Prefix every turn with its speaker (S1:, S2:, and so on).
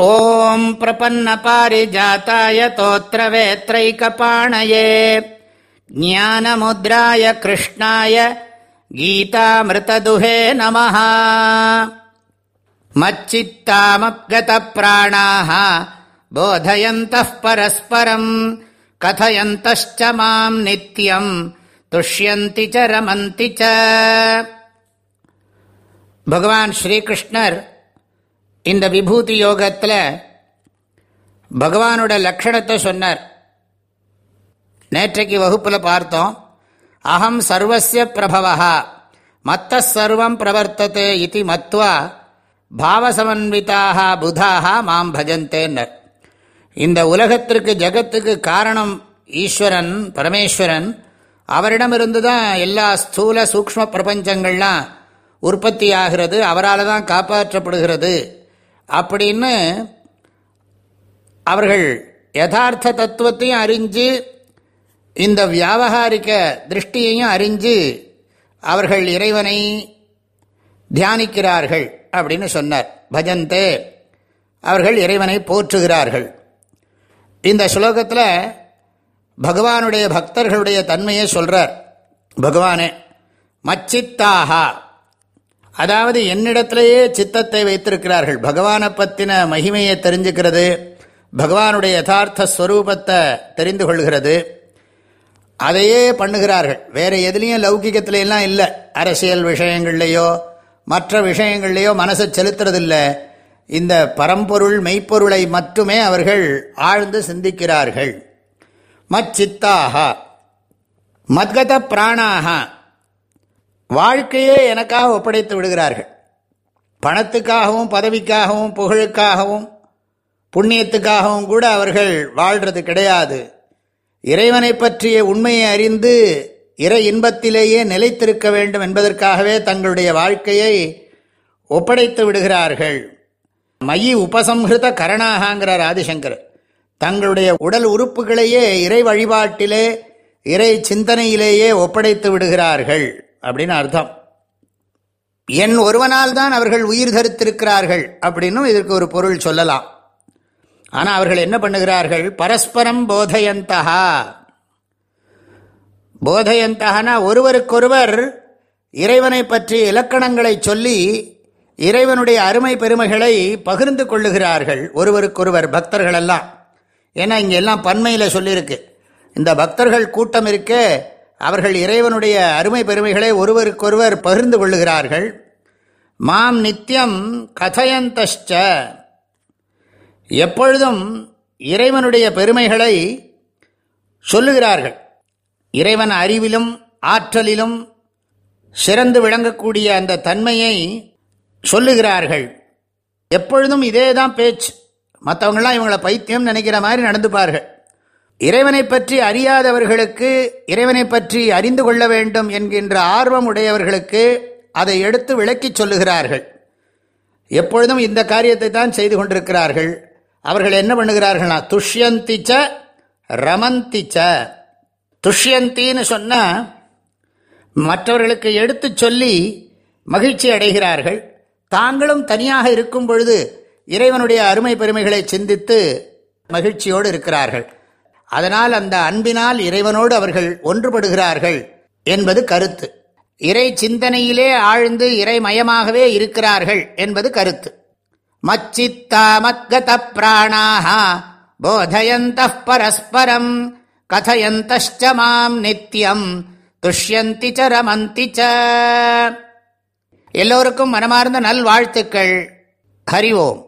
S1: ॐ प्रपन्नपारिजाताय तोत्रवेत्रैकपाणये ज्ञानमुद्राय कृष्णाय गीतामृतदुहे नमः मच्चित्तामप्गतप्राणाः बोधयन्तः परस्परम् कथयन्तश्च माम् नित्यम् तुष्यन्ति च रमन्ति च भगवान् श्रीकृष्णर् இந்த விபூதி யோகத்தில் பகவானோட லக்ஷணத்தை சொன்னார். நேற்றைக்கு வகுப்பில் பார்த்தோம். அகம் சர்வசிய பிரபவா மத்த சர்வம் பிரவர்த்ததே இது மத்வா பாவசமன்விதாக புதாக மாம் பஜந்தேன்னர். இந்த உலகத்திற்கு ஜகத்துக்கு காரணம் ஈஸ்வரன் பரமேஸ்வரன். அவரிடமிருந்து தான் எல்லா ஸ்தூல சூக்ம பிரபஞ்சங்கள்லாம் உற்பத்தி ஆகிறது அவரால் தான் காப்பாற்றப்படுகிறது. அப்படின்னு அவர்கள் யதார்த்த தத்துவத்தையும் அறிஞ்சு இந்த வியாபகாரிக திருஷ்டியையும் அறிஞ்சு அவர்கள் இறைவனை தியானிக்கிறார்கள் அப்படின்னு சொன்னார். பஜந்தே அவர்கள் இறைவனை போற்றுகிறார்கள். இந்த ஸ்லோகத்தில் பகவானுடைய பக்தர்களுடைய தன்மையை சொல்கிறார் பகவானே மச்சித்தாகா அதாவது என்னிடத்திலேயே சித்தத்தை வைத்திருக்கிறார்கள். பகவானை பற்றின மகிமையை தெரிஞ்சுக்கிறது. பகவானுடைய யதார்த்த ஸ்வரூபத்தை தெரிந்து கொள்கிறது. அதையே பண்ணுகிறார்கள். வேறு எதுலேயும் லௌகிகத்துல எல்லாம் இல்லை. அரசியல் விஷயங்கள்லையோ மற்ற விஷயங்கள்லையோ மனசை செலுத்துறதில்லை. இந்த பரம்பொருள் மெய்ப்பொருளை மட்டுமே அவர்கள் ஆழ்ந்து சிந்திக்கிறார்கள். மச்சித்தாக மத்கத பிராணாக வாழ்க்கையே எனக்காக ஒப்படைத்து விடுகிறார்கள். பணத்துக்காகவும் பதவிக்காகவும் புகழுக்காகவும் புண்ணியத்துக்காகவும் கூட அவர்கள் வாழ்றது கிடையாது. இறைவனை பற்றிய உண்மையை அறிந்து இறை இன்பத்திலேயே நிலைத்திருக்க வேண்டும் என்பதற்காகவே தங்களுடைய வாழ்க்கையை ஒப்படைத்து விடுகிறார்கள். மயி உபசம்ஹிருத கரணாகாங்கிறார் ஆதிசங்கர் தங்களுடைய உடல் உறுப்புகளையே இறை வழிபாட்டிலே இறை சிந்தனையிலேயே ஒப்படைத்து விடுகிறார்கள். அப்படின்னு அர்த்தம். என் ஒருவனால் தான் அவர்கள் உயிர் தரித்திருக்கிறார்கள் அப்படின்னும் இதற்கு ஒரு பொருள் சொல்லலாம். ஆனால் அவர்கள் என்ன பண்ணுகிறார்கள்? பரஸ்பரம் போதையந்தகா போதையந்தகனா ஒருவருக்கொருவர் இறைவனை பற்றி இலக்கணங்களை சொல்லி இறைவனுடைய அருமை பெருமைகளை பகிர்ந்து கொள்ளுகிறார்கள் ஒருவருக்கொருவர் பக்தர்களெல்லாம். ஏன்னா இங்கே எல்லாம் பன்மையில் சொல்லியிருக்கு. இந்த பக்தர்கள் கூட்டம் இருக்கே அவர்கள் இறைவனுடைய அருமை பெருமைகளை ஒருவருக்கொருவர் பகிர்ந்து கொள்ளுகிறார்கள். மாம் நித்தியம் கதையந்தஷ்ட எப்பொழுதும் இறைவனுடைய பெருமைகளை சொல்லுகிறார்கள். இறைவன் அறிவிலும் ஆற்றலிலும் சிறந்து விளங்கக்கூடிய அந்த தன்மையை சொல்லுகிறார்கள். எப்பொழுதும் இதே தான் பேச்சு. மற்றவங்களாம் இவங்களை பைத்தியம் நினைக்கிற மாதிரி நடந்துப்பார்கள். இறைவனை பற்றி அறியாதவர்களுக்கு இறைவனை பற்றி அறிந்து கொள்ள வேண்டும் என்கின்ற ஆர்வம் உடையவர்களுக்கு அதை எடுத்து விளக்கி சொல்லுகிறார்கள். எப்பொழுதும் இந்த காரியத்தை தான் செய்து கொண்டிருக்கிறார்கள். அவர்கள் என்ன பண்ணுகிறார்கள்னா துஷ்யந்திச்ச ரமந்திச்ச துஷ்யந்தின்னு சொன்னால் மற்றவர்களுக்கு எடுத்து சொல்லி மகிழ்ச்சி அடைகிறார்கள். தாங்களும் தனியாக இருக்கும் பொழுது இறைவனுடைய அருமை பெருமைகளை சிந்தித்து மகிழ்ச்சியோடு இருக்கிறார்கள். அதனால் அந்த அன்பினால் இறைவனோடு அவர்கள் ஒன்றுபடுகிறார்கள் என்பது கருத்து. இறை சிந்தனையிலே ஆழ்ந்து இறைமயமாகவே இருக்கிறார்கள் என்பது கருத்து. மச்சித்தாமத்கத பிராணாக போதயந்த பரஸ்பரம் கதையந்த மாம் நித்தியம் துஷ்யந்தி ச ரமந்தி ச. எல்லோருக்கும் மனமார்ந்த நல்வாழ்த்துக்கள். ஹரி ஓம்.